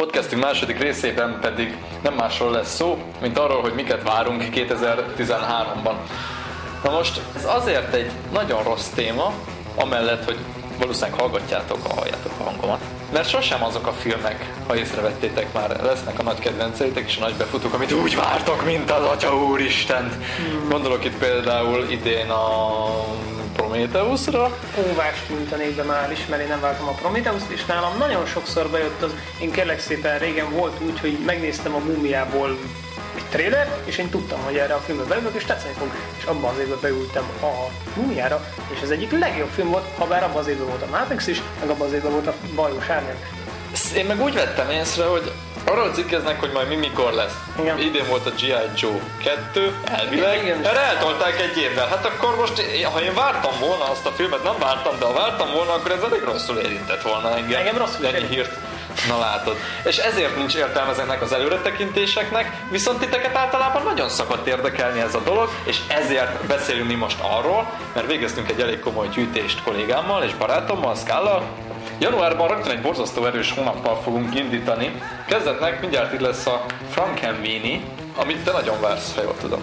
Podcastünk második részében pedig nem másról lesz szó, mint arról, hogy miket várunk 2013-ban. Na most ez azért egy nagyon rossz téma, amellett, hogy valószínűleg hallgatjátok, ha halljátok a hangomat. Mert sosem azok a filmek, ha észrevettétek már, lesznek a nagy kedvenceitek és a nagy befutók, amit úgy vártok, mint az Atya Úristen. Gondolok itt például idén a Prometheusra. Óvást nyújtanék már is, mert én nem vártam a prometheus és nálam nagyon sokszor bejött az, én kérlek szépen régen volt úgy, hogy megnéztem a Múmiából egy trailer, és én tudtam, hogy erre a filmbe beülök, és tetszeni fog. És abban az évben beültem a Múmiára, és ez egyik legjobb film volt, ha bár abban az évben volt a Matrix is, meg abban az évben volt a Bajós Árnyak. Én meg úgy vettem észre, hogy arról cikkeznek, hogy majd mi mikor lesz. Igen. Idén volt a G.I. Joe 2, elvileg. Igen. Erre eltolták egy évvel. Hát akkor most, ha én vártam volna azt a filmet, nem vártam, de ha vártam volna, akkor ez elég rosszul érintett volna engem. Engem rosszul Ennyi érintett. hírt. Na látod. És ezért nincs értelme ezeknek az előretekintéseknek, viszont titeket általában nagyon szokott érdekelni ez a dolog, és ezért beszélünk mi most arról, mert végeztünk egy elég komoly gyűjtést kollégámmal és barátommal, Scala. Januárban rögtön egy borzasztó erős hónappal fogunk indítani. Kezdetnek mindjárt itt lesz a Frankenweenie, amit te nagyon vársz, ha jól tudom.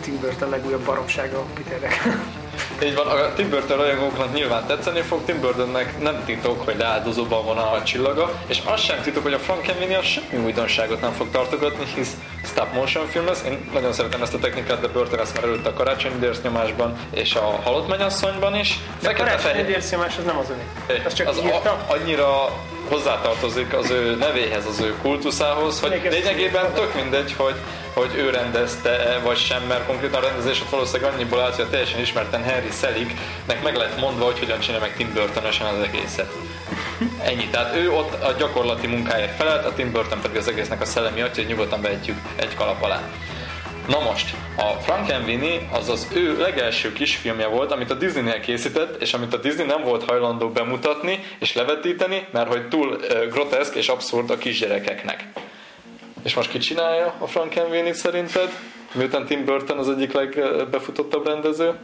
Tim Burton legújabb baromsága, mit érdekel. Így van, a Tim Burton rajongóknak nyilván tetszeni fog, Tim Burtonnek nem titok, hogy leáldozóban van a csillaga, és az sem titok, hogy a Frankenweenie az semmi újdonságot nem fog tartogatni, hisz stop motion film lesz. Én nagyon szeretem ezt a technikát, de Burton ezt már előtt a karácsonyi nyomásban és a halott mennyasszonyban is. De a karácsonyi dérszimás az nem az övé. Az csak az írta. a, annyira hozzátartozik az ő nevéhez, az ő kultuszához, hogy lényegében tök mindegy, hogy, hogy ő rendezte vagy sem, mert konkrétan a rendezés ott valószínűleg annyiból állt, hogy a teljesen ismerten Henry Selignek meg lett mondva, hogy hogyan csinálja meg Tim burton az egészet. Ennyi, tehát ő ott a gyakorlati munkáért felelt, a Tim Burton pedig az egésznek a szellemi atya, hogy nyugodtan behetjük egy kalap alá. Na most, a Frankenweenie az az ő legelső kisfilmje volt, amit a Disney-nél készített, és amit a Disney nem volt hajlandó bemutatni és levetíteni, mert hogy túl groteszk és abszurd a kisgyerekeknek. És most ki csinálja a Frankenweenie-t szerinted? Miután Tim Burton az egyik legbefutottabb rendező?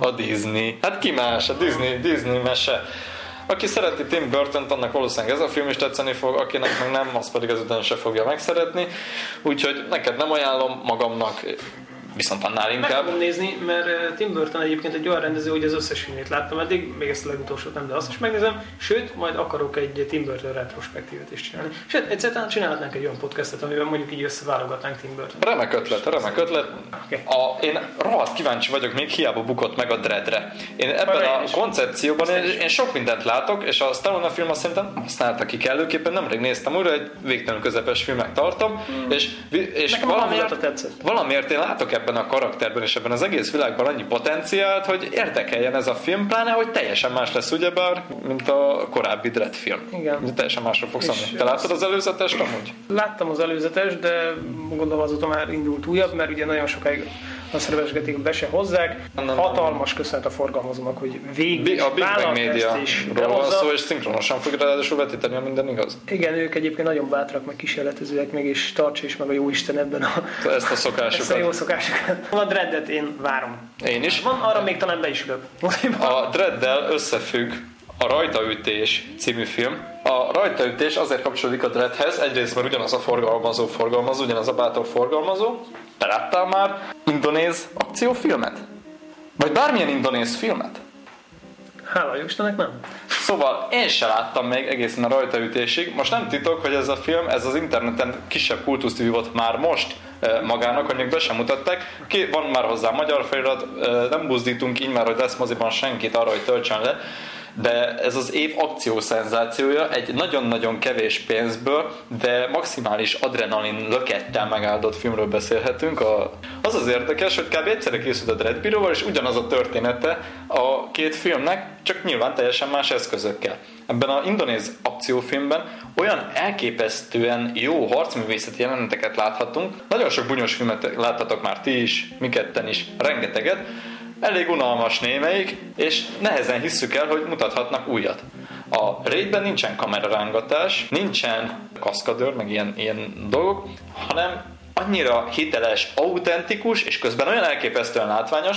A Disney. Hát ki más? A Disney, Disney mese. Aki szereti Tim burton annak valószínűleg ez a film is tetszeni fog, akinek meg nem, az pedig ezután se fogja megszeretni. Úgyhogy neked nem ajánlom, magamnak viszont annál Meg inkább. fogom nézni, mert eh, Tim Burton egyébként egy olyan rendező, hogy az összes filmét láttam eddig, még ezt a legutolsót nem, de azt is megnézem. Sőt, majd akarok egy Tim Burton retrospektívet is csinálni. Sőt, egyszer talán csinálhatnánk egy olyan podcastet, amiben mondjuk így összeválogatnánk Tim Burton. Remek ötlet, remek ötlet. A, én rohadt kíváncsi vagyok, még hiába bukott meg a Dreadre. Én ebben Arra a koncepcióban én, én sok mindent látok, és a Stallone film azt szerintem használta ki kellőképpen, nemrég néztem újra, egy végtelenül közepes filmnek tartom, és, vi- és a valamiért, valamiért én látok ebben a karakterben és ebben az egész világban annyi potenciált, hogy érdekeljen ez a film, pláne, hogy teljesen más lesz ugyebár, mint a korábbi Dread film. Igen. Teljesen másról fogsz szólni. Te láttad az előzetest amúgy? Láttam az előzetes, de gondolom azóta már indult újabb, mert ugye nagyon sokáig azt szervezgetik, be se hozzák. Nem, nem, Hatalmas köszönet a forgalmazónak, hogy végig A Big Bang Media van szó, és szinkronosan fog ráadásul vetíteni, ha minden igaz. Igen, ők egyébként nagyon bátrak, meg kísérletezőek, meg és tartsa is meg a jó Isten ebben a, Ezt a ezt a szokásukat. jó szokásokat. A Dreddet én várom. Én is. Van, arra még talán be is ülök. A Dreaddel összefügg a Rajtaütés című film. A Rajtaütés azért kapcsolódik a Dreadhez, egyrészt mert ugyanaz a forgalmazó forgalmazó, ugyanaz a bátor forgalmazó. Te láttál már indonéz akciófilmet? Vagy bármilyen indonéz filmet? Hála Istennek nem. Szóval én se láttam még egészen a rajtaütésig. Most nem titok, hogy ez a film, ez az interneten kisebb kultuszt vívott már most eh, magának, hogy még be sem mutatták. Ki, van már hozzá magyar felirat, eh, nem buzdítunk így már, hogy lesz moziban senkit arra, hogy töltsön le, de ez az év akció szenzációja egy nagyon-nagyon kevés pénzből, de maximális adrenalin lökettel megáldott filmről beszélhetünk. A, az az érdekes, hogy kb. egyszerre készült a Dread Bureau-val, és ugyanaz a története a két filmnek, csak nyilván teljesen más eszközökkel. Ebben a indonéz akciófilmben olyan elképesztően jó harcművészeti jeleneteket láthatunk. Nagyon sok bunyos filmet láthatok már ti is, mi ketten is, rengeteget. Elég unalmas némelyik, és nehezen hisszük el, hogy mutathatnak újat. A raidben nincsen kamerarángatás, nincsen kaszkadőr, meg ilyen, ilyen dolgok, hanem annyira hiteles, autentikus, és közben olyan elképesztően látványos,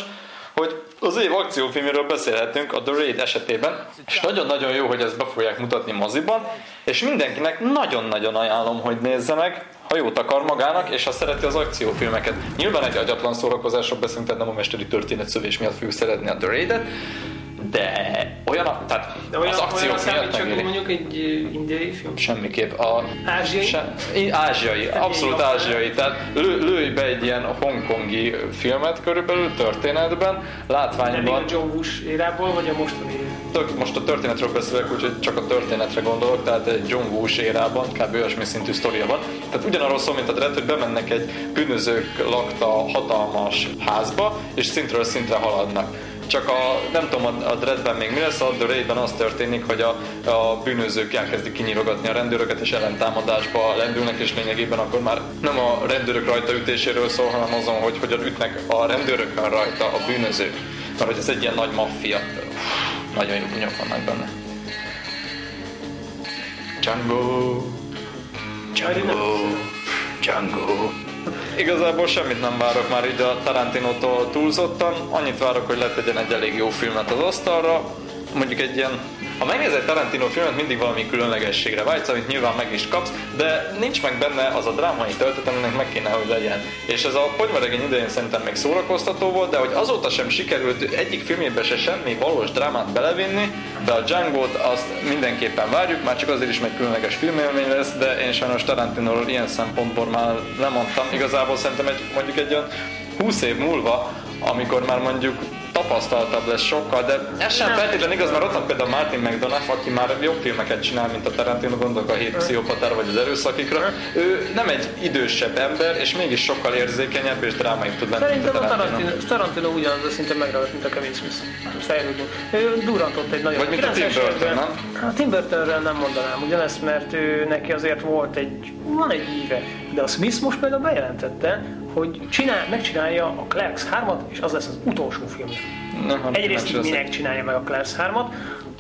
hogy az év akciófilméről beszélhetünk a The Raid esetében, és nagyon-nagyon jó, hogy ezt be fogják mutatni moziban, és mindenkinek nagyon-nagyon ajánlom, hogy nézze meg, ha jót akar magának, és ha szereti az akciófilmeket. Nyilván egy agyatlan szórakozásról beszélünk, tehát nem a mesteri történetszövés miatt fogjuk szeretni a The Raid-et, de olyan, tehát De olyan, az akciók olyan miatt csak megéri. mondjuk egy indiai film? Semmiképp. A, Ázsiai? Se, ázsiai, abszolút ázsiai. Tehát lő, lőj be egy ilyen hongkongi filmet körülbelül történetben, látványban. a John Bush érából, vagy a mostani? Tök, most a történetről beszélek, úgyhogy csak a történetre gondolok, tehát egy Woo-s érában, kb. olyasmi szintű sztoria van. Tehát ugyanarról szól, mint a Dread, hogy bemennek egy bűnözők lakta hatalmas házba, és szintről szintre haladnak. Csak a, nem tudom, a, a Dreadben még mi lesz, a The Raidben az történik, hogy a, a bűnözők elkezdik kinyírogatni a rendőröket, és ellentámadásba lendülnek, és lényegében akkor már nem a rendőrök rajtaütéséről szól, hanem azon, hogy hogyan ütnek a rendőrökön rajta a bűnözők. Mert hogy ez egy ilyen nagy maffia. Nagyon jó bunyok vannak benne. Django, Django, Django. Igazából semmit nem várok már így a Tarantinótól túlzottan. Annyit várok, hogy letegyen egy elég jó filmet az asztalra. Mondjuk egy ilyen ha megnézel egy Tarantino filmet, mindig valami különlegességre vágysz, amit nyilván meg is kapsz, de nincs meg benne az a drámai töltet, aminek meg kéne, hogy legyen. És ez a ponyvaregény idején szerintem még szórakoztató volt, de hogy azóta sem sikerült egyik filmjébe se semmi valós drámát belevinni, de a Django-t azt mindenképpen várjuk, már csak azért is egy különleges filmélmény lesz, de én sajnos Tarantinoról ilyen szempontból már lemondtam. Igazából szerintem egy, mondjuk egy olyan 20 év múlva, amikor már mondjuk tapasztaltabb lesz sokkal, de ez sem feltétlenül igaz, mert ott van például Martin McDonough, aki már jobb filmeket csinál, mint a Tarantino, gondolok a hét pszichopatára vagy az erőszakikra. Ő nem egy idősebb ember, és mégis sokkal érzékenyebb és drámaibb tud lenni, a Szerintem a Tarantino. Tarantino, ugyanaz a szinte megragadt, mint a Kevin Smith. Fejlődünk. Ő durantott egy nagyon... Vagy mint a Tim 90-es Burton, nem? Hát Tim Burtonről nem mondanám ugyanezt, mert ő, neki azért volt egy, van egy íve. De a Smith most például bejelentette, hogy csinál, megcsinálja a Clerks 3-at, és az lesz az utolsó film. Nem Egyrészt leszek. minek csinálja meg a Clerks 3-at,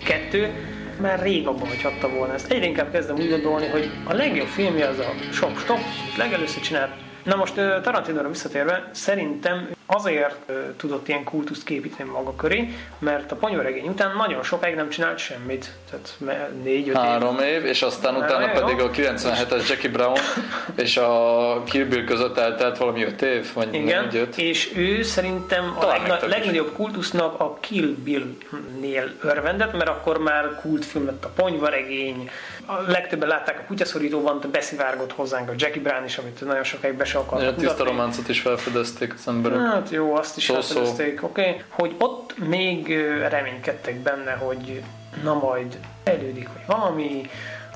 kettő, már rég abban hagyhatta volna ezt. Egyre inkább kezdem úgy gondolni, hogy a legjobb filmje az a Shop Stop, legelőször csinált. Na most Tarantinóra visszatérve, szerintem azért tudott ilyen kultuszt képíteni maga köré, mert a ponyvaregény után nagyon sokáig nem csinált semmit. Tehát négy-öt év. Három év, és aztán utána jó. pedig a 97-es Jackie Brown és a Kill Bill között eltelt valami öt év, vagy Igen, négy öt. és ő szerintem a legna- is. legnagyobb kultusznak a Kill Bill-nél örvendett, mert akkor már kultfilm lett a ponyvaregény, a legtöbben látták a kutyaszorítóban, de beszivárgott hozzánk a Jackie Brown is, amit nagyon sokáig be se A akartak tiszta románcot is felfedezték az emberek. Hát jó, azt is oké. Okay. Hogy ott még reménykedtek benne, hogy na majd fejlődik, vagy valami.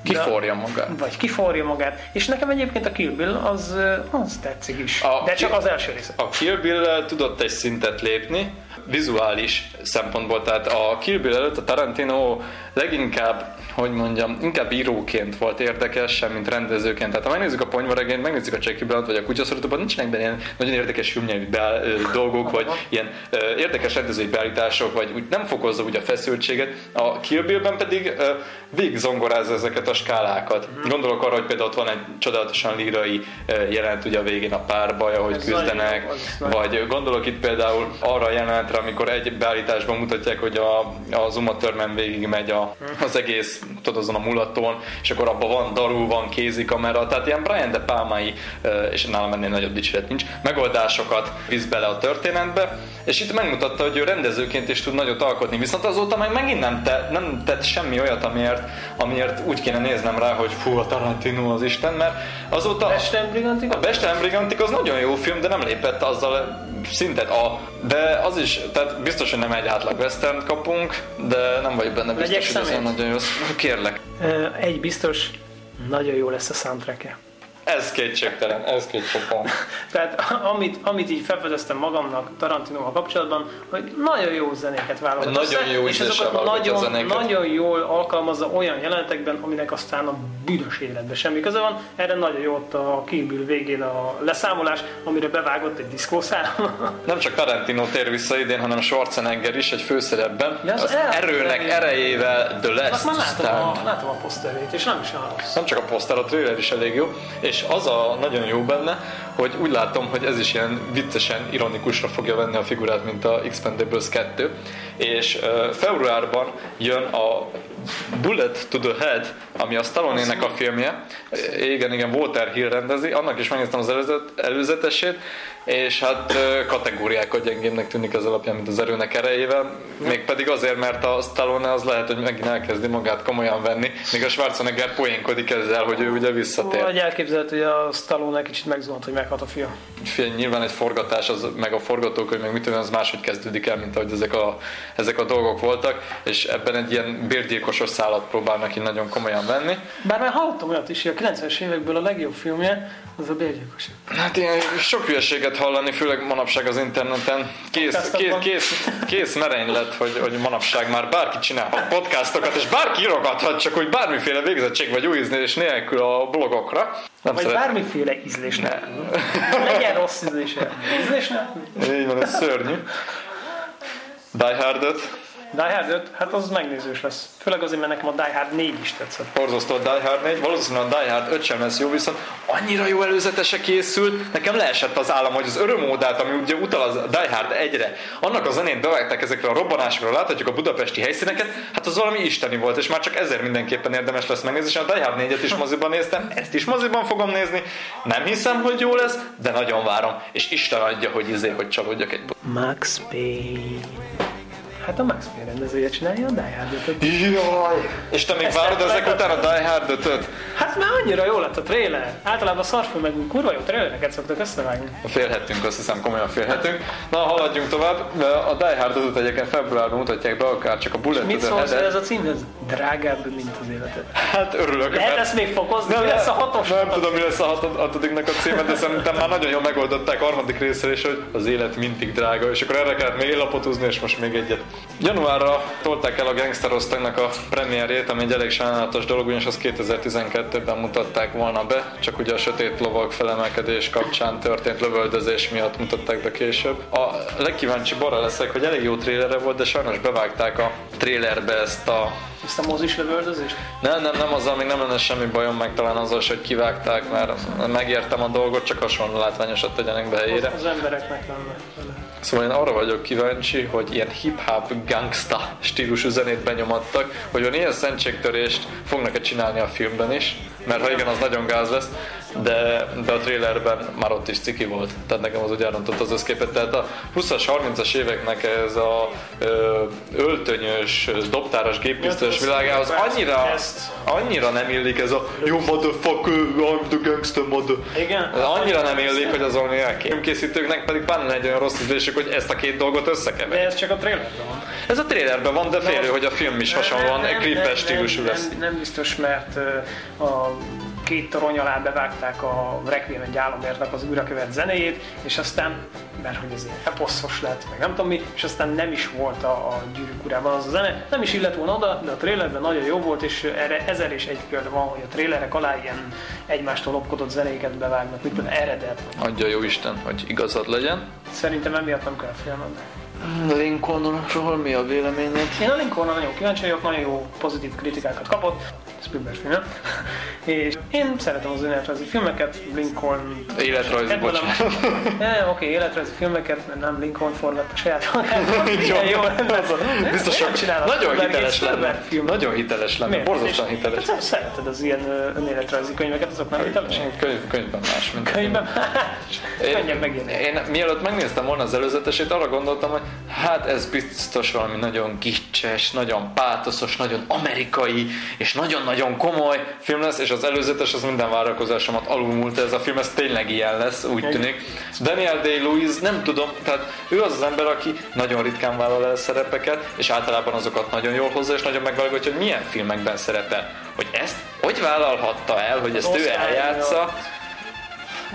de- Kiforja magát. Vagy kiforja magát. És nekem egyébként a Kill Bill az, az tetszik is. A de csak az első része. A Kill bill tudott egy szintet lépni, vizuális szempontból, tehát a Kill Bill előtt a Tarantino leginkább, hogy mondjam, inkább íróként volt érdekes, sem mint rendezőként. Tehát ha megnézzük a ponyvaregényt, megnézzük a Jackie Brown-t, vagy a kutyaszorítóban, nincsenek benne ilyen nagyon érdekes filmnyelvű dolgok, vagy ilyen ö, érdekes rendezői beállítások, vagy úgy nem fokozza úgy a feszültséget. A Kill Bill-ben pedig ö, végig zongorázza ezeket a skálákat. Gondolok arra, hogy például ott van egy csodálatosan lírai jelent ugye a végén a párbaj, ahogy küzdenek, vagy gondolok itt például arra a jelenetre, amikor egy beállításban mutatják, hogy a, az Uma Thurman végig megy a, az egész, tudod, azon a mulatón, és akkor abban van daru, van kézikamera, tehát ilyen Brian De Palmai, és nálam ennél nagyobb dicséret nincs, megoldásokat visz bele a történetbe, és itt megmutatta, hogy ő rendezőként is tud nagyot alkotni, viszont azóta meg megint nem, te, nem tett semmi olyat, amiért, amiért úgy kéne néznem rá, hogy fú, a Tarantino az Isten, mert azóta... Bestem Brigantik? A Bestelem Brigantik az nagyon jó film, de nem lépett azzal szintet a... De az is, tehát biztos, hogy nem egy átlag western kapunk, de nem vagyok benne biztos, Legyek hogy ez nagyon jó. Kérlek. Egy biztos, nagyon jó lesz a soundtrack -e. Ez kétségtelen, ez kétségtelen. Tehát amit, amit így felfedeztem magamnak Tarantinoval kapcsolatban, hogy nagyon jó zenéket válogat Nagyon össze, jó és azokat a nagyon, zenéket. nagyon jól alkalmazza olyan jelenetekben, aminek aztán a büdös életben semmi köze van. Erre nagyon jó ott a Kill végén a leszámolás, amire bevágott egy diszkószám. Nem csak Tarantino tér vissza idén, hanem Schwarzenegger is egy főszerepben. Ja, az az el- erőnek erejével The Azt Last már látom Stand. a, látom a poszterét, és nem is olyan rossz. Nem csak a poszter, a trailer is elég jó. És és az a nagyon jó benne, hogy úgy látom, hogy ez is ilyen viccesen, ironikusra fogja venni a figurát, mint a Expendables 2, és uh, februárban jön a Bullet to the Head, ami a Stallone-nek a filmje. Igen, igen, Walter Hill rendezi, annak is megnéztem az előzet, előzetesét, és hát kategóriákat gyengébbnek tűnik az alapján, mint az erőnek erejével, mégpedig azért, mert a Stallone az lehet, hogy megint elkezdi magát komolyan venni, míg a Schwarzenegger poénkodik ezzel, hogy ő ugye visszatér. Vagy elképzelhető, hogy a Stallone kicsit megzuhant, hogy meghat a fia. Fél, nyilván egy forgatás, az, meg a forgatókönyv, meg mit tudom, az máshogy kezdődik el, mint ahogy ezek a, ezek a dolgok voltak, és ebben egy ilyen bérgyilkosos szállat próbálnak így nagyon komolyan venni. Bár már hallottam olyat is, hogy a 90-es évekből a legjobb filmje az a bérgyilkos. Hát ilyen sok hülyeséget hallani, főleg manapság az interneten. Kész, kész, kész, kész merény lett, hogy, hogy manapság már bárki csinálhat podcastokat, és bárki írogathat, csak hogy bármiféle végzettség vagy új ízlés nélkül a blogokra. Nem vagy szeret... bármiféle ízlés ne. Legyen rossz ízlése. Ízlés ne. Így van, ez szörnyű. Die Hard-öt Die Hard 5, hát az megnézős lesz. Főleg azért, mert nekem a Die Hard 4 is tetszett. Borzasztó a Die Hard 4, valószínűleg a Die Hard 5 sem lesz jó, viszont annyira jó előzetese készült, nekem leesett az állam, hogy az örömódát, ami ugye utal az Die Hard 1-re, annak a zenét bevágták ezekre a robbanásokra, láthatjuk a budapesti helyszíneket, hát az valami isteni volt, és már csak ezért mindenképpen érdemes lesz megnézni, és a Die Hard 4-et is moziban néztem, ezt is moziban fogom nézni, nem hiszem, hogy jó lesz, de nagyon várom, és Isten adja, hogy izé, hogy csalódjak egy Max Payne. Hát a Max Payne rendezője csinálja a Die Hard 5 Jaj! És te még Ezt várod ezek után a Die Hard 5 Hát már annyira jó lett a trailer. Általában a meg kurva jó trailereket szoktak összevágni. Félhetünk, azt hiszem komolyan félhetünk. Na, haladjunk tovább. A Die Hard 5 egyébként februárban mutatják be, akár csak a Bullet Mit szólsz, ez a cím? Ez drágább, mint az életed. Hát örülök. Lehet mert... ezt még fokozni? Nem, mi lesz a hatos? Nem tudom, mi lesz a hatodiknak a címe, de szerintem már nagyon jól megoldották a harmadik részre is, hogy az élet mindig drága, és akkor erre kellett még lapot és most még egyet. Januárra tolták el a Gangster Osztagnak a premierjét, ami egy elég sajnálatos dolog, ugyanis az 2012-ben mutatták volna be, csak ugye a sötét lovak felemelkedés kapcsán történt lövöldözés miatt mutatták be később. A legkíváncsi arra leszek, hogy elég jó trélere volt, de sajnos bevágták a trélerbe ezt a ezt a mozis lövöldözést? Nem, nem, nem, azzal még nem lenne semmi bajom, meg talán azzal, hogy kivágták, mert megértem a dolgot, csak hasonló látványosat tegyenek be helyére. Az, az embereknek lenne. Szóval én arra vagyok kíváncsi, hogy ilyen hip-hop gangsta stílusú zenét benyomattak, hogy van ilyen szentségtörést fognak-e csinálni a filmben is, mert ha igen, az nagyon gáz lesz, de, de a trailerben már ott is ciki volt, tehát nekem az úgy elrontott az összképet. Tehát a 20-as, 30-as éveknek ez a ö, öltönyös, dobtáras, géppisztolyos világához annyira, annyira nem illik ez a jó motherfucker, I'm the gangster mother. Igen. Annyira nem illik, hogy az valami Filmkészítőknek pedig benne egy olyan rossz ízlésük, hogy ezt a két dolgot összekeverik. De ez csak a trailerben van. Ez a trailerben van, de félő, hogy a film is hasonlóan klipes stílusú lesz. Nem, nem biztos, mert a két torony alá bevágták a Requiem egy álomérnek az újrakövet zenéjét, és aztán, mert hogy ez egy eposzos lett, meg nem tudom mi, és aztán nem is volt a, a gyűrűk urában az a zene, nem is illett volna oda, de a trailerben nagyon jó volt, és erre ezer és egy példa van, hogy a trailerek alá ilyen egymástól lopkodott zenéket bevágnak, mint például eredet. Adja jó Isten, hogy igazad legyen. Szerintem emiatt nem kell félned. Lincolnról mi a véleményed? Én a Lincolnra nagyon kíváncsi vagyok, nagyon jó pozitív kritikákat kapott. Spielberg filmje. És én szeretem az önéletrajzi filmeket, Lincoln... Életrajzi, bocsánat. Oké, okay, életrajzi filmeket, mert nem Lincoln forgatta saját jó, Biztos nagyon hiteles lenne. Nagyon hiteles lenne, borzasztóan hiteles. Hát, szereted az ilyen önéletrajzi könyveket, azok nem hitelesek? Könyv, könyvben más. Mint könyvben más? Könnyen megírni. Én mielőtt megnéztem volna az előzetesét, arra gondoltam, hogy hát ez biztos valami nagyon gicses, nagyon pátoszos, nagyon amerikai, és nagyon-nagyon komoly film lesz, és az előzetes az minden várakozásomat alulmúlt, ez a film, ez tényleg ilyen lesz, úgy tűnik. Daniel Day-Lewis, nem tudom, tehát ő az az ember, aki nagyon ritkán vállal el szerepeket, és általában azokat nagyon jól hozza, és nagyon megválogatja, hogy milyen filmekben szerepel. Hogy ezt hogy vállalhatta el, hogy ezt ő eljátsza,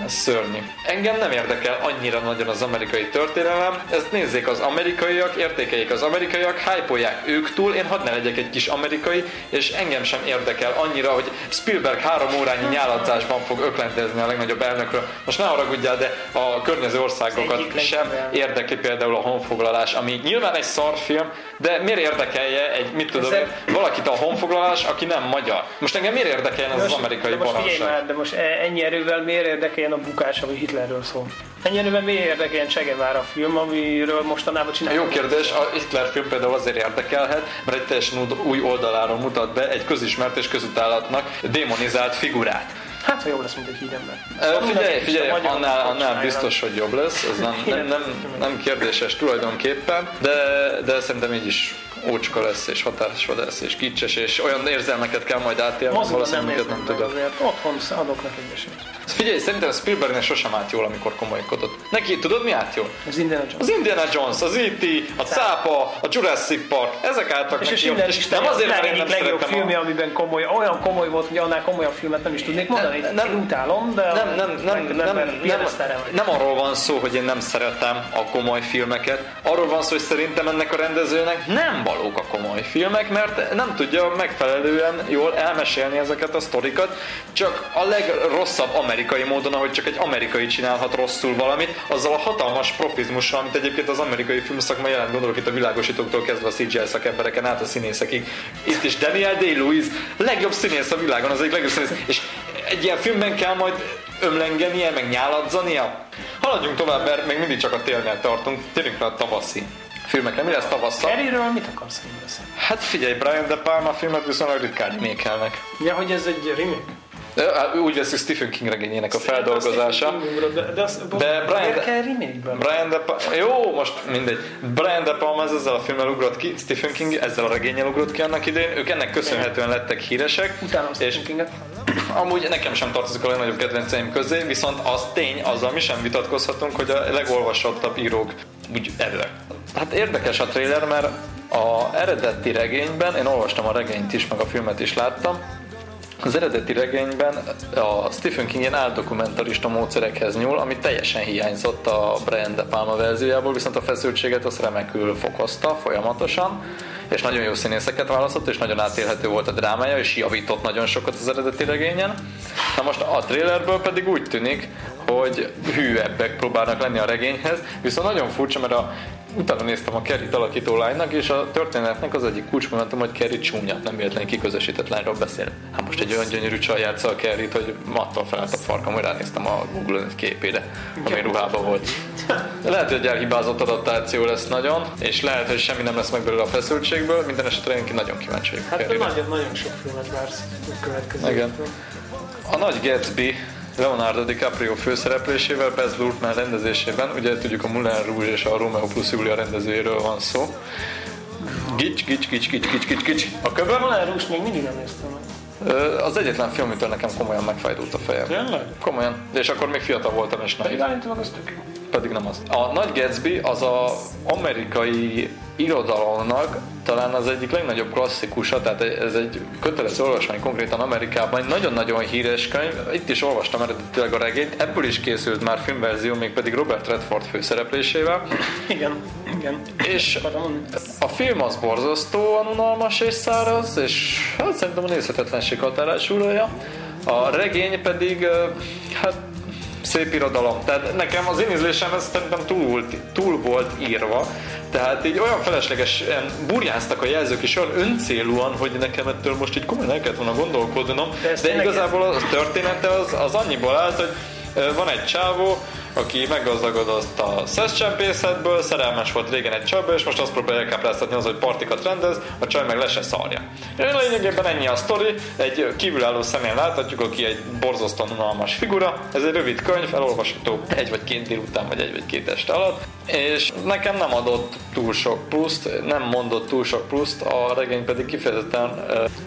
ez szörnyű. Engem nem érdekel annyira nagyon az amerikai történelem, ezt nézzék az amerikaiak, értékeljék az amerikaiak, hypolják ők túl, én hadd ne legyek egy kis amerikai, és engem sem érdekel annyira, hogy Spielberg három órányi nyáladzásban fog öklentezni a legnagyobb elnökről. Most ne haragudjál, de a környező országokat sem érdekli például a honfoglalás, ami nyilván egy szarfilm, de miért érdekelje egy, mit tudom, valakit a honfoglalás, aki nem magyar? Most engem miért érdekeljen ez az amerikai barátság? de most e- ennyi erővel miért érdekeljen a bukás, ami Hitlerről szól? Erővel miért érdekeljen Che Guevara film, amiről mostanában csinálják? Jó kérdés, a Hitler film például azért érdekelhet, mert egy teljesen új oldaláról mutat be egy közismert és közütálatnak demonizált figurát. Hát, ha jobb lesz, mint egy hídember. Uh, figyelj, figyelj, annál, annál biztos, hogy jobb lesz, ez nem, nem, nem, nem kérdéses tulajdonképpen, de, de szerintem így is ócska lesz, és hatásva lesz, és kicses, és olyan érzelmeket kell majd átélni, valószínűleg nem, nem tudod. Otthon adok neki egy esélyt. Figyelj, szerintem Spielbergnek sosem állt jól, amikor komolykodott. Neki, tudod mi állt jól? Az Indiana Jones. Az Indiana Jones, az E.T., a Cápa, a Jurassic Park, ezek álltak és neki jól. És nem azért, mert én nem legjobb filmje, amiben komoly, olyan komoly volt, hogy annál komolyabb filmet nem is tudnék mondani. Nem, nem utálom, de nem, nem, nem, nem, nem, nem, nem arról van szó, hogy én nem szeretem a komoly filmeket. Arról van szó, hogy szerintem ennek a rendezőnek nem valók a komoly filmek, mert nem tudja megfelelően jól elmesélni ezeket a sztorikat, csak a legrosszabb amerikai módon, ahogy csak egy amerikai csinálhat rosszul valamit, azzal a hatalmas profizmussal, amit egyébként az amerikai filmszakma jelent, gondolok itt a világosítóktól kezdve a CGI szakembereken át a színészekig. Itt is Daniel Day-Lewis, legjobb színész a világon, az egy legjobb színész, és egy ilyen filmben kell majd ömlengenie, meg nyáladzania. Haladjunk tovább, mert még mindig csak a télnél tartunk, térjünk rá a tavaszi filmekre. Mi lesz tavasszal? Kerryről mit akarsz beszélni? Hát figyelj, Brian De Palma filmet viszonylag ritkán remékelnek. Ja, hogy ez egy remake? Hát úgy veszik Stephen King regényének a feldolgozása. De, de, Brian, de, Brian de Jó, most mindegy. Brian De Palma ez ezzel a filmmel ugrott ki, Stephen King ezzel a regényel ugrott ki annak idén. Ők ennek köszönhetően lettek híresek. Utálom Stephen Kinget. Amúgy nekem sem tartozik a legnagyobb kedvenceim közé, viszont az tény, azzal mi sem vitatkozhatunk, hogy a legolvasottabb írók úgy ever. Hát érdekes a trailer, mert a eredeti regényben, én olvastam a regényt is, meg a filmet is láttam, az eredeti regényben a Stephen King ilyen áldokumentarista módszerekhez nyúl, ami teljesen hiányzott a Brian De Palma verziójából, viszont a feszültséget azt remekül fokozta folyamatosan, és nagyon jó színészeket választott, és nagyon átélhető volt a drámája, és javított nagyon sokat az eredeti regényen. Na most a trailerből pedig úgy tűnik, hogy hűebbek próbálnak lenni a regényhez, viszont nagyon furcsa, mert a utána néztem a Kerry alakító lánynak, és a történetnek az egyik kulcsmomentum, hogy Kerry csúnya, nem véletlenül kiközösített lányról beszél. Hát most egy olyan gyönyörű csaj játsza a kerry hogy attól felállt a farkam, hogy ránéztem a Google-on egy képére, ami ruhában volt. Lehet, hogy egy elhibázott adaptáció lesz nagyon, és lehet, hogy semmi nem lesz meg belőle a feszültségből, minden esetre én nagyon kíváncsi vagyok. Hát nagyon, nagyon sok filmet vársz a következő. Igen. A nagy Gatsby Leonardo DiCaprio főszereplésével, Baz Luhrmann rendezésében, ugye tudjuk a Moulin Rouge és a Romeo plus Julia rendezőjéről van szó. Gics, gics, gics, gics, gics, gics, gics. A köbben Moulin Rouge még mindig nem néztem meg. Az egyetlen film, amitől nekem komolyan megfájdult a fejem. Tényleg? Komolyan. És akkor még fiatal voltam és naív. Pedig állítólag az tök jó pedig nem az. A Nagy Gatsby az a amerikai irodalomnak talán az egyik legnagyobb klasszikusa, tehát ez egy kötelező olvasmány konkrétan Amerikában, egy nagyon-nagyon híres könyv, itt is olvastam eredetileg a regényt, ebből is készült már filmverzió, még pedig Robert Redford főszereplésével. Igen, igen. És a film az borzasztóan unalmas és száraz, és hát szerintem a nézhetetlenség határás A regény pedig, hát szép irodalom. Tehát nekem az én ízlésem ez szerintem túl volt, túl volt írva. Tehát így olyan feleslegesen burjáztak a jelzők is olyan öncélúan, hogy nekem ettől most így komolyan el kellett volna gondolkodnom. De, de igazából a története az, az annyiból állt, hogy van egy csávó, aki meggazdagodott a szeszcsempészetből, szerelmes volt régen egy csajba, és most azt próbálja elkápráztatni az, hogy partikat rendez, a csaj meg le se szarja. Lényegében ennyi a sztori, egy kívülálló szemén láthatjuk, aki egy borzasztóan unalmas figura. Ez egy rövid könyv, elolvasható egy vagy két délután, vagy egy vagy két este alatt, és nekem nem adott túl sok pluszt, nem mondott túl sok pluszt, a regény pedig kifejezetten,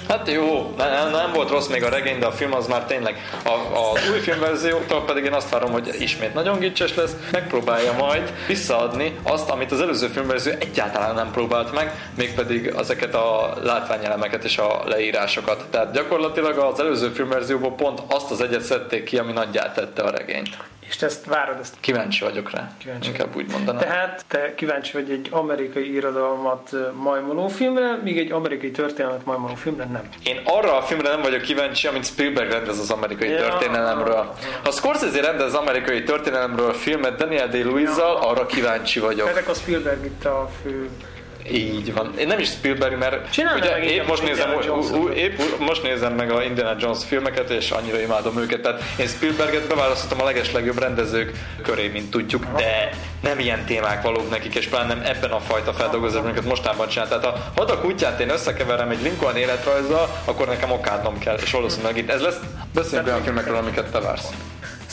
hát jó, nem, nem volt rossz még a regény, de a film az már tényleg, a, a új filmverziótól pedig én azt várom, hogy ismét nagyon nagyon gicses lesz, megpróbálja majd visszaadni azt, amit az előző filmverzió egyáltalán nem próbált meg, mégpedig ezeket a látványelemeket és a leírásokat. Tehát gyakorlatilag az előző filmverzióból pont azt az egyet szedték ki, ami nagyját tette a regényt. És ezt várod, ezt Kíváncsi vagyok rá. Kíváncsi Inkább úgy mondanám. Tehát te kíváncsi vagy egy amerikai irodalmat majmoló filmre, míg egy amerikai történelmet majmoló filmre nem. Én arra a filmre nem vagyok kíváncsi, amit Spielberg rendez az amerikai Ja. történelemről. Ha Scorsese rendez az amerikai történelemről filmet Daniel Day-Lewis-zal, arra kíváncsi vagyok. Ezek a Spielberg itt a fő... Így van. Én nem is Spielberg, mert Csinálná ugye meg épp most, nézem, ú- épp most nézem meg a Indiana Jones filmeket, és annyira imádom őket. Tehát én Spielberget beválasztottam a legeslegjobb rendezők köré, mint tudjuk, de nem ilyen témák valók nekik, és pláne nem ebben a fajta feldolgozásban, amiket mostában csinál. Tehát ha Hadak útját én összekeverem egy Lincoln életrajzzal, akkor nekem okádnom kell, és valószínűleg itt ez lesz. Beszéljünk olyan filmekről, amiket te vársz.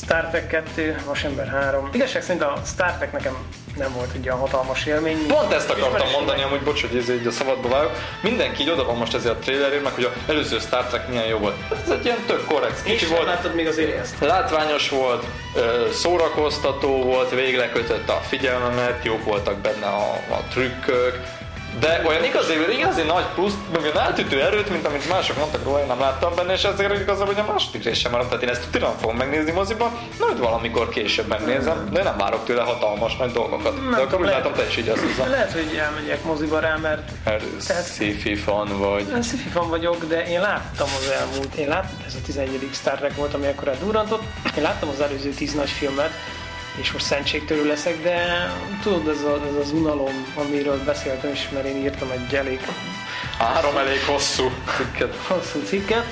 Star Trek 2, Vasember 3. Igazság szerint a Star Trek nekem nem volt egy olyan hatalmas élmény. Pont ezt akartam mondani, amúgy bocs, hogy ez így a szabadba vágok. Mindenki így oda van most ezért a trailerért, meg hogy az előző Star Trek milyen jó volt. Ez egy ilyen tök korrekt kicsi volt, láttad még az Aliens-t. látványos volt, szórakoztató volt, végre kötötte a figyelmemet, jók voltak benne a, a trükkök, de olyan igazi, igazi nagy plusz, meg eltütő erőt, mint amit mások mondtak róla, én nem láttam benne, és ezért igazából hogy a második rész sem maradt, tehát én ezt tudom fogom megnézni moziban, majd valamikor később megnézem, de nem várok tőle hatalmas nagy dolgokat. De akkor úgy lehet. látom, te is így azt hiszem. Lehet, hogy elmegyek moziba rá, mert Mert Tehát- sci-fi fan vagy. én sci fan vagyok, de én láttam az elmúlt, én láttam, ez a 11. Star Trek volt, ami akkor durrantott, én láttam az előző 10 nagy filmet, és most szentségtörő leszek, de tudod, ez, a, ez az unalom, amiről beszéltem is, mert én írtam egy elég Három elég hosszú cikket. hosszú cikket,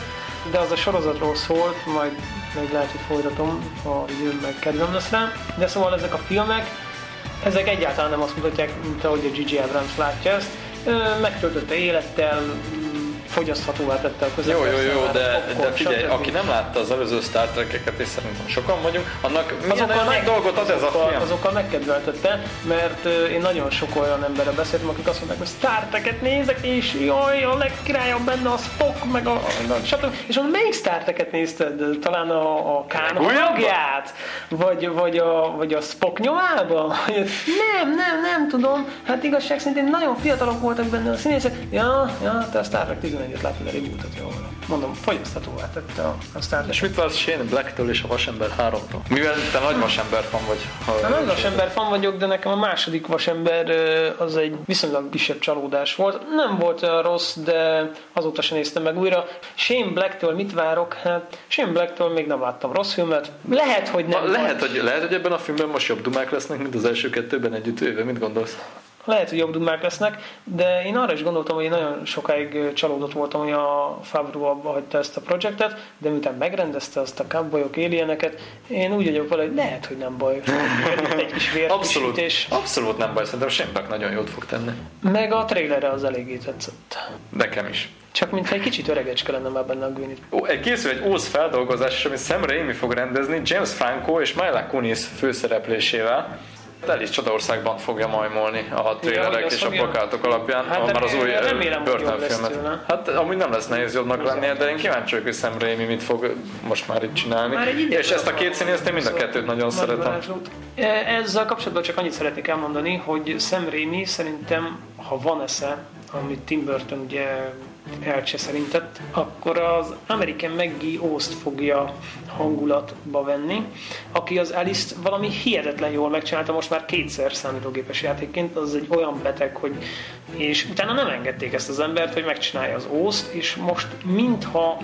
de az a sorozatról szólt, majd még lehet, hogy folytatom, ha időm meg kedvem lesz rá. De szóval ezek a filmek, ezek egyáltalán nem azt mutatják, mint ahogy a Gigi Abrams látja ezt. Megtöltötte élettel, fogyaszthatóvá tette a Jó, közepes jó, jó, számára, de, popcorn, de figyelj, stb. aki nem látta az előző Star Trek-eket, és szerintem sokan vagyunk, annak milyen olyan nagy dolgot ad ez a film? Azokkal megkedveltette, mert én nagyon sok olyan emberre beszéltem, akik azt mondták, hogy Star Trek-et nézek, és jaj, a legkirályabb benne a Spock, meg a... stb. És mondom, melyik Star Trek-et nézted? Talán a, a Kán hangját? Vagy, vagy, a, vagy a Spock nyomába? Nem, nem, nem tudom. Hát igazság szerint én nagyon fiatalok voltak benne a színészek. Ja, ja, te a Star Trek 11-et látod, elég múltat, jó. Mondom, fogyasztatóvá tette a, Star. És mit vársz Shane Blacktől és a Vasember 3-tól? Mivel te nagy Vasember fan vagy. Ha nagy vasember fan vagyok, de nekem a második vasember az egy viszonylag kisebb csalódás volt. Nem volt olyan rossz, de azóta sem néztem meg újra. Shane Blacktől mit várok? Hát Shane Blacktől még nem láttam rossz filmet. Lehet, hogy nem. Na, lehet, hogy, lehet, hogy ebben a filmben most jobb dumák lesznek, mint az első kettőben együtt éve. Mit gondolsz? Lehet, hogy jobb dumák lesznek, de én arra is gondoltam, hogy én nagyon sokáig csalódott voltam, hogy a Favreau abba hagyta ezt a projektet, de miután megrendezte azt a cowboyok, alieneket, én úgy vagyok vele, hogy lehet, hogy nem baj. Egy kis Abszolút, abszolút nem baj, szerintem Black nagyon jót fog tenni. Meg a trailerre az eléggé tetszett. Nekem is. Csak mintha egy kicsit öregecske lenne már benne a Gwyneth. Ó, egy készül egy Óz feldolgozás, amit Sam Raimi fog rendezni James Franco és Mila Kunis főszereplésével. Alice Csodaországban fogja majmolni a azt és a plakátok alapján, Hát már az új remélem, hogy Burton jobb lesz filmet. tőle. Hát amúgy nem lesz nehéz jobbnak lennie, de én kíváncsi vagyok, hogy Sam Raimi mit fog most már itt csinálni. Már és ezt a két színészt én mind a kettőt nagyon Nagy szeretem. E, Ezzel kapcsolatban csak annyit szeretnék elmondani, hogy Sam Raimi szerintem, ha van esze, amit Tim Burton ugye elcse szerintett, akkor az American Maggie Ost fogja hangulatba venni, aki az alice valami hihetetlen jól megcsinálta, most már kétszer számítógépes játékként, az egy olyan beteg, hogy és utána nem engedték ezt az embert, hogy megcsinálja az Ost, és most mintha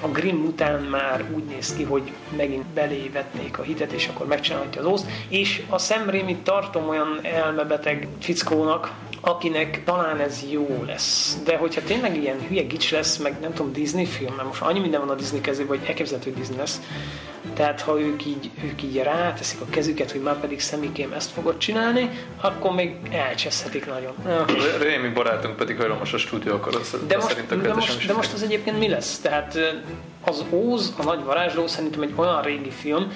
a Grimm után már úgy néz ki, hogy megint belévetnék a hitet, és akkor megcsinálhatja az ószt, és a Sam Raimi tartom olyan elmebeteg fickónak, akinek talán ez jó lesz. De hogyha tényleg ilyen hülye gics lesz, meg nem tudom, Disney film, mert most annyi minden van a Disney kezében, hogy elképzelhető, hogy Disney lesz. Tehát ha ők így, ők így ráteszik a kezüket, hogy már pedig szemikém ezt fogod csinálni, akkor még elcseszhetik nagyon. Ja, Raimi barátunk pedig hajlamos a stúdió akkor az De most, szerint de, most, de most az egyébként mi lesz? Tehát az Óz, a nagy varázsló szerintem egy olyan régi film,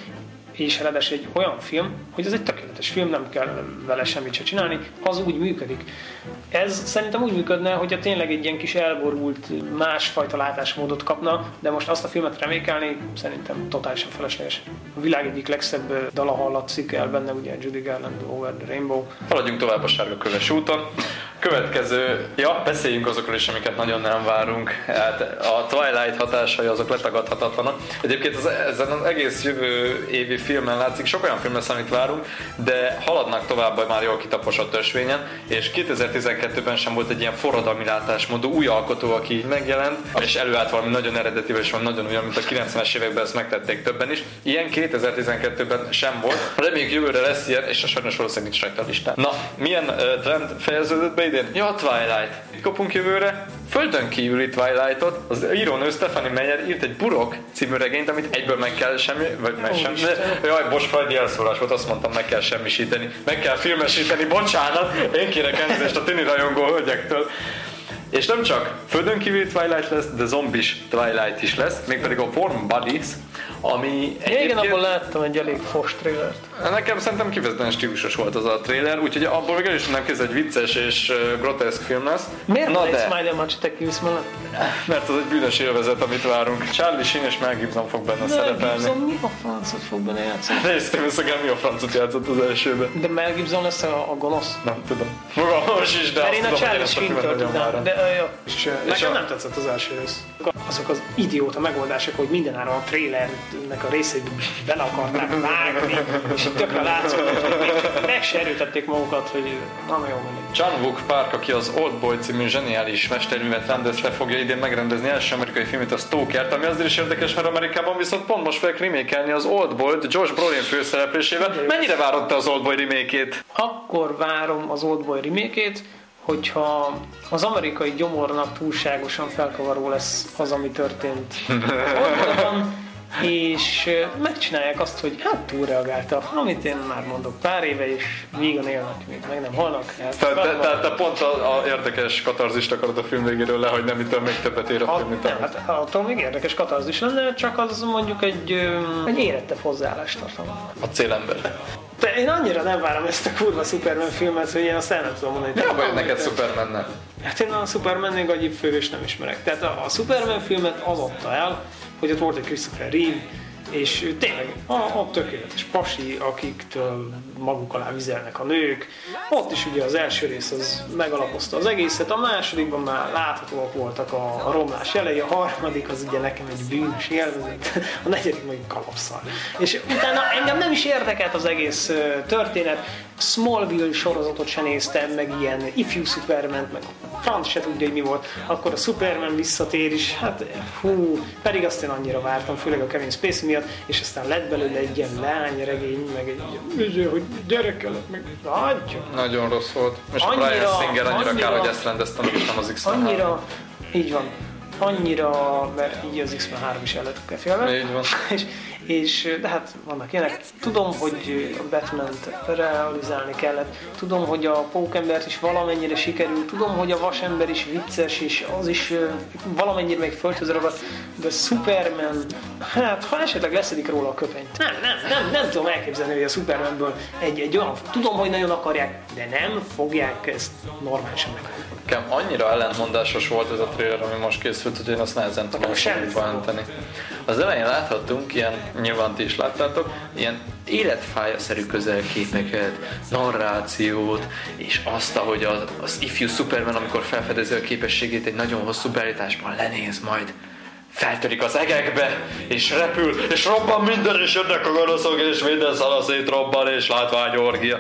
és ráadásul egy olyan film, hogy ez egy tökéletes film, nem kell vele semmit se csinálni, az úgy működik. Ez szerintem úgy működne, hogyha tényleg egy ilyen kis elborult, másfajta látásmódot kapna, de most azt a filmet remékelni szerintem totálisan felesleges. A világ egyik legszebb dala hallatszik el benne, ugye Judy Garland, Over the Rainbow. Haladjunk tovább a sárga köves úton. Következő, ja, beszéljünk azokról is, amiket nagyon nem várunk. Hát a Twilight hatásai azok letagadhatatlanak. Egyébként az, ezen az egész jövő évi filmen látszik, sok olyan film lesz, amit várunk, de haladnak tovább már jól kitaposott ösvényen, és 2012-ben sem volt egy ilyen forradalmi látásmódú új alkotó, aki így megjelent, és előállt valami nagyon eredeti, és van nagyon olyan, mint a 90-es években ezt megtették többen is. Ilyen 2012-ben sem volt. Reméljük jövőre lesz ilyen, és a sajnos valószínűleg nincs rajta a listán. Na, milyen trend fejeződött be idén? Ja, Twilight. Mit kapunk jövőre? Földön kívüli Twilightot, az írónő Stephanie Meyer írt egy Burok című regényt, amit egyből meg kell semmi, vagy meg sem. Jaj, bocs, Fradi elszólás volt, azt mondtam, meg kell semmisíteni. Meg kell filmesíteni, bocsánat, én kérek elnézést a tini rajongó hölgyektől. És nem csak földön kívüli Twilight lesz, de zombis Twilight is lesz, mégpedig a Warm Bodies, ami egyébként... Igen, abból láttam egy elég fos trailert. Nekem szerintem kifejezetten stílusos volt az a trailer, úgyhogy abból még el is tudnám kézni, egy vicces és groteszk film lesz. Miért Na de... Smiley a Macsitek mellett? Mert az egy bűnös élvezet, amit várunk. Charlie Sheen és Mel Gibson fog benne Mel szerepelni. Gibson mi a francot fog benne játszani? Néztem összegen, mi a francot játszott az elsőben. De Mel Gibson lesz a, a gonosz? Nem tudom. Fogalmas is, de Mert én a Charlie Sheen-től tudnám. De, uh, jó. És, Nekem nem tetszett az első rész. Azok az idióta megoldások, hogy mindenáron a trailernek a részét bele akarták vágni, és tökre látszott, hogy meg se erőtették magukat, hogy nem jó mindig. John Wook Park, aki az Old Boy című zseniális mesterművet rendezve fogja idén megrendezni első amerikai filmét, a Stalkert, ami azért is érdekes, mert Amerikában viszont pont most fogják remékelni az Old Boy-t Josh Brolin főszereplésével. Mennyire várod te az Old Boy remake Akkor várom az Old Boy remake hogyha az amerikai gyomornak túlságosan felkavaró lesz az, ami történt. Orban, és megcsinálják azt, hogy hát túlreagálta, amit én már mondok pár éve, és vígan élnek, még meg nem halnak. Tehát te, te, pont a, a, érdekes katarzist akarod a film végéről le, hogy nem itt még többet ér a, a film, mint nem, hát attól még érdekes katarzis lenne, csak az mondjuk egy, egy érettebb hozzáállást tartalmaz. A célember. De én annyira nem várom ezt a kurva Superman filmet, hogy én azt el nem tudom mondani. Mi a baj neked Superman Hát én a Superman még agyibb fővés nem ismerek. Tehát a, a Superman filmet az adta el, hogy ott volt egy Christopher Reeve, és tényleg a, a tökéletes pasi, akiktől maguk alá vizelnek a nők. Ott is ugye az első rész az megalapozta az egészet, a másodikban már láthatóak voltak a, a romlás jelei, a harmadik az ugye nekem egy bűnös élvezet, a negyedik meg kalapszal. És utána engem nem is érdekelt az egész történet, Smallville sorozatot se néztem, meg ilyen ifjú Superman, meg franc se tudja, hogy mi volt. Akkor a Superman visszatér is, hát hú, pedig azt én annyira vártam, főleg a Kevin Spacey miatt, és aztán lett belőle egy ilyen lányregény, meg egy, hogy gyerekkel, meg hagyja. Nagyon rossz volt. És annyira, a Brian Singer annyira, annyira kár, hogy ezt rendeztem, és nem az x Annyira, így van annyira, mert így az X-Men 3 is el lett Így van. és, és, de hát vannak ilyenek. Tudom, hogy a Batman-t realizálni kellett, tudom, hogy a Pókembert is valamennyire sikerült, tudom, hogy a Vasember is vicces, és az is valamennyire még földhöz ragadt, de Superman, hát ha esetleg leszedik róla a köpenyt. Nem, nem, nem, nem tudom elképzelni, hogy a Supermanből egy, egy olyan, tudom, hogy nagyon akarják, de nem fogják ezt normálisan meg. Nekem annyira ellentmondásos volt ez a trailer, ami most készült, hogy én azt nehezen tudom jelenteni. Az elején láthattunk ilyen nyilván ti is láttátok, ilyen életfájaszerű közelképeket, narrációt, és azt, ahogy az, az ifjú Superman, amikor felfedezi a képességét egy nagyon hosszú beállításban lenéz majd feltörik az egekbe, és repül, és robban minden, és jönnek a gonoszok, és minden szanaszét robban, és látványorgia.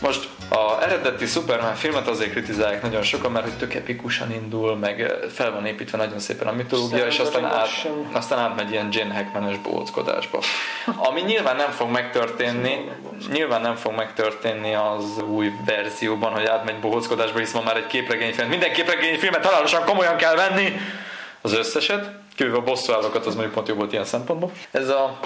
Most a eredeti Superman filmet azért kritizálják nagyon sokan, mert hogy tök epikusan indul, meg fel van építve nagyon szépen a mitológia, és aztán, át, aztán átmegy ilyen Jane Hackman-es bóckodásba. Ami nyilván nem fog megtörténni, nyilván nem fog megtörténni az új verzióban, hogy átmegy bohóckodásba, hisz ma már egy képregényfilm. Minden képregényfilmet halálosan komolyan kell venni, az összeset, kivéve a bosszúállókat, az mondjuk pont jobb volt ilyen szempontból. Ez a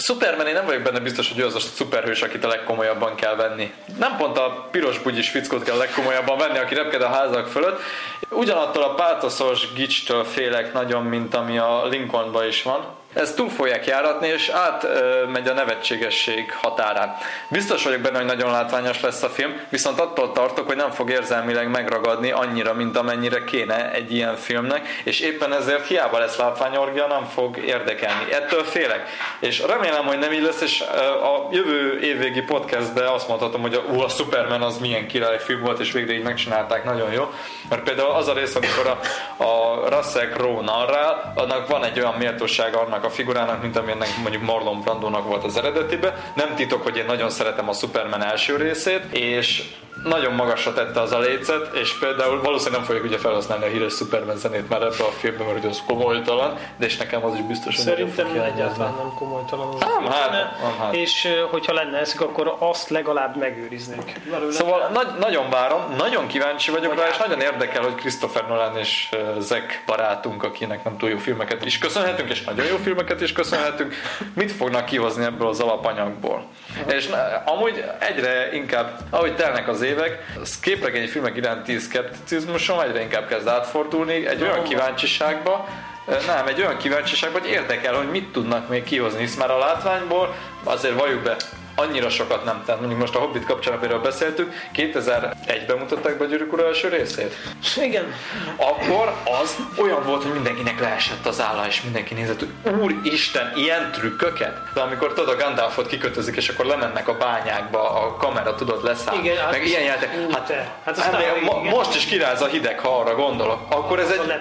Superman, én nem vagyok benne biztos, hogy ő az a szuperhős, akit a legkomolyabban kell venni. Nem pont a piros bugyis fickót kell a legkomolyabban venni, aki repked a házak fölött. Ugyanattól a pátoszos gicstől félek nagyon, mint ami a Lincolnban is van ezt túl fogják járatni, és átmegy a nevetségesség határán. Biztos vagyok benne, hogy nagyon látványos lesz a film, viszont attól tartok, hogy nem fog érzelmileg megragadni annyira, mint amennyire kéne egy ilyen filmnek, és éppen ezért hiába lesz látványorgia, nem fog érdekelni. Ettől félek. És remélem, hogy nem így lesz, és a jövő évvégi podcastben azt mondhatom, hogy a, ú, a Superman az milyen királyfilm volt, és végre így megcsinálták, nagyon jó. Mert például az a rész, amikor a, a Russell Crowe annak van egy olyan méltósága annak a figurának, mint amilyennek mondjuk Marlon Brandónak volt az eredetibe. Nem titok, hogy én nagyon szeretem a Superman első részét, és nagyon magasra tette az a lécet, és például valószínűleg nem fogjuk ugye felhasználni a híres Superman zenét már ebbe a filmben, mert az komolytalan, de és nekem az is biztos, hogy Szerintem egyáltalán nem komolytalan az nem, hát, nem, hát. És hogyha lenne ez, akkor azt legalább megőriznék. Szóval nagy, nagyon várom, nagyon kíváncsi vagyok rá, és nagyon érdekel, hogy Christopher Nolan és Zack barátunk, akinek nem túl jó filmeket is köszönhetünk, és nagyon jó filmeket is köszönhetünk, mit fognak kihozni ebből az alapanyagból. És amúgy egyre inkább, ahogy telnek az évek, képregény filmek iránti szkepticizmusom egyre inkább kezd átfordulni egy olyan kíváncsiságba, nem, egy olyan kíváncsiságba, hogy érdekel, hogy mit tudnak még kihozni, hisz már a látványból azért valljuk be, annyira sokat nem tett. Mondjuk most a Hobbit kapcsán, amiről beszéltük, 2001-ben mutatták be a Gyűrűk Ura első részét. Igen. Akkor az olyan volt, hogy mindenkinek leesett az álla, és mindenki nézett, hogy úristen, ilyen trükköket? De amikor tudod, a Gandalfot kikötözik, és akkor lemennek a bányákba, a kamera tudod leszáll, igen, hát meg ilyen játék. Hát, hát aztán, mo- most is kiráz a hideg, ha arra gondolok. Akkor ez, egy,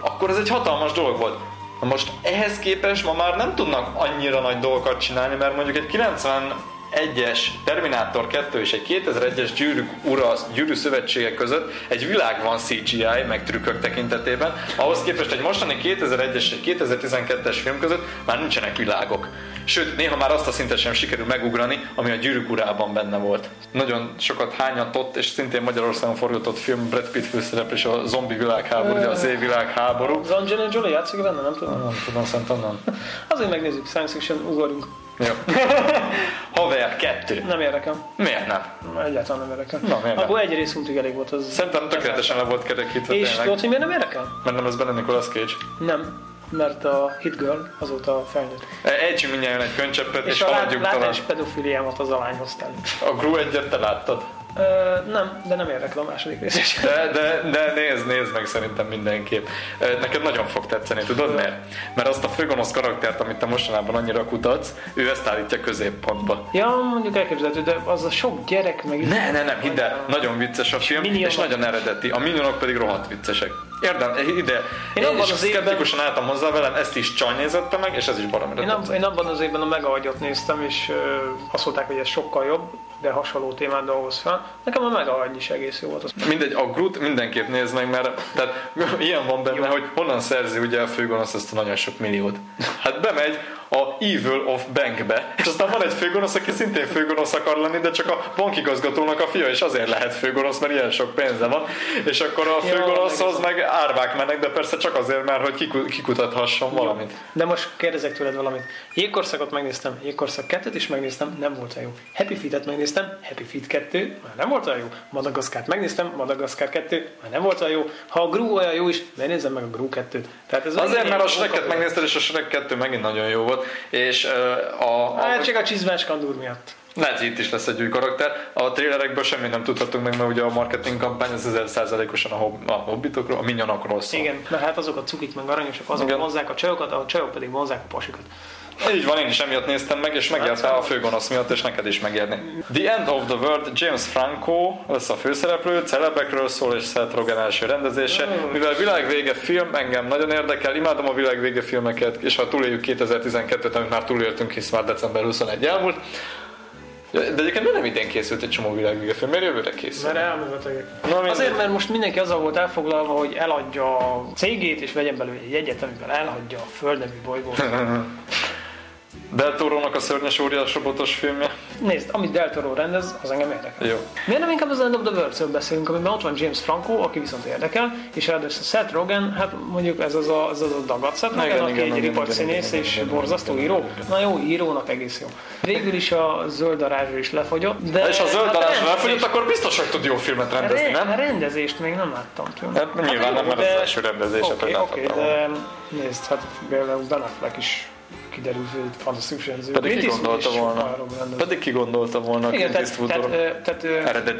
akkor ez egy hatalmas dolog volt. Na most ehhez képest ma már nem tudnak annyira nagy dolgokat csinálni, mert mondjuk egy 90 egyes Terminátor 2 és egy 2001-es gyűrű, ura, gyűrű szövetségek között egy világ van CGI, meg trükkök tekintetében, ahhoz képest egy mostani 2001-es és 2012-es film között már nincsenek világok. Sőt, néha már azt a szintet sem sikerül megugrani, ami a gyűrűk urában benne volt. Nagyon sokat hányatott, és szintén Magyarországon forgatott film Brad Pitt főszereplés a zombi világháború, ugye az évvilágháború. Az Angelina Jolie játszik benne, nem tudom. Nem tudom, szerintem nem. Azért megnézzük, science fiction, ugorjunk. Jó. Haver, kettő. Nem érdekel. Miért nem? Egyáltalán nem érdekel. Na, miért nem? Abból egy részuntig elég volt az. Szerintem tökéletesen le volt kerekítve És tudod, hogy miért nem érdekel? Mert nem ez benne Nicolas Cage. Nem mert a Hit Girl azóta felnőtt. Ejtsünk mindjárt egy könycseppet, és, és a haladjunk tovább. És pedofiliámat az alány hoztál. A Gru egyet te láttad? Ö, nem, de nem érdekel a második rész De, de, de nézd, nézd meg szerintem mindenképp. Neked nagyon fog tetszeni, tudod miért? Mert azt a főgonosz karaktert, amit te mostanában annyira kutatsz, ő ezt állítja középpontba. Ja, mondjuk elképzelhető, de az a sok gyerek meg... Ne, ne, nem, hidd el, nagyon vicces a film, és nagyon eredeti. A minionok pedig rohadt viccesek. Érdem, ide. Én, én abban az évben... álltam hozzá velem, ezt is Csaj nézette meg, és ez is barom én, ab, én abban az évben a Megahagyat néztem, és uh, azt mondták, hogy ez sokkal jobb, de hasonló témát dolgoz fel. Nekem a Megahagy is egész jó volt. Az. Mindegy, a Groot mindenképp nézd meg, mert tehát, ilyen van benne, jó. hogy honnan szerzi ugye a főgonosz ezt a nagyon sok milliót. Hát bemegy, a Evil of Bankbe. És aztán van egy főgonosz, aki szintén főgonosz akar lenni, de csak a bankigazgatónak a fia, és azért lehet főgonosz, mert ilyen sok pénze van. És akkor a főgonoszhoz meg árvák mennek, de persze csak azért, mert hogy kikutathasson valamit. De most kérdezek tőled valamit. Jégkorszakot megnéztem, Jégkorszak 2-t is megnéztem, nem volt olyan jó. Happy Feet-et megnéztem, Happy Feet 2, már nem volt olyan jó. Madagaszkárt megnéztem, Madagaszkár 2, már nem volt olyan jó. Ha a Gru olyan jó is, megnézem meg a Gru 2-t. Tehát ez azért, mert a Shrek-et megnézted, és a Shrek 2 megint nagyon jó volt és a... a hát csak a csizmás kandúr miatt. Lehet, hogy itt is lesz egy új karakter. A trailerekből semmit nem tudhatunk meg, mert ugye a marketing kampány az ezer százalékosan a, hob- a hobbitokról, a minyonokról szól. Igen, mert hát azok a cukik meg aranyosak, azok Igen. mozzák a csajokat, a csajok pedig mozzák a pasikat. Így van, én is emiatt néztem meg, és megérte a főgonosz miatt, és neked is megérni. The End of the World, James Franco lesz a főszereplő, celebekről szól, és Seth Rogen első rendezése. Mivel világvége film, engem nagyon érdekel, imádom a világvége filmeket, és ha túléljük 2012-t, amit már túléltünk, hisz már december 21 elmúlt, de egyébként nem idén készült egy csomó világvége film, miért jövőre készül? Mert elmebetegek. Azért, mert most mindenki azzal volt elfoglalva, hogy eladja a cégét, és vegyen belőle egy jegyet, amivel elhagyja a Föld nevű bolygót. Del Toro-nak a szörnyes óriás robotos filmje? Nézd, amit Del Toro rendez, az engem érdekel. Jó. Miért nem inkább az End of the world beszélünk, amiben ott van James Franco, aki viszont érdekel, és ráadásul Seth Rogen, hát mondjuk ez az a, ez az a dagat Seth Rogen, igen, aki igen, egy ripart színész és igen, borzasztó író. Igen. Na jó, írónak egész jó. Végül is a zöld darázsra is lefogyott. De és a zöld hát darázsra lefogyott, akkor biztos, hogy tud jó filmet rendezni, nem? A rendezést még nem láttam tőle. Hát, nyilván hát, nem, mert de... az első rendezés. Oké, okay, okay, de nézd, hát például Ben Affleck is kiderült, hogy fantasztikus rendező. Pedig ki gondolta volna? Pedig ki gondolta volna Igen, tehát, tehát, tehát eredeti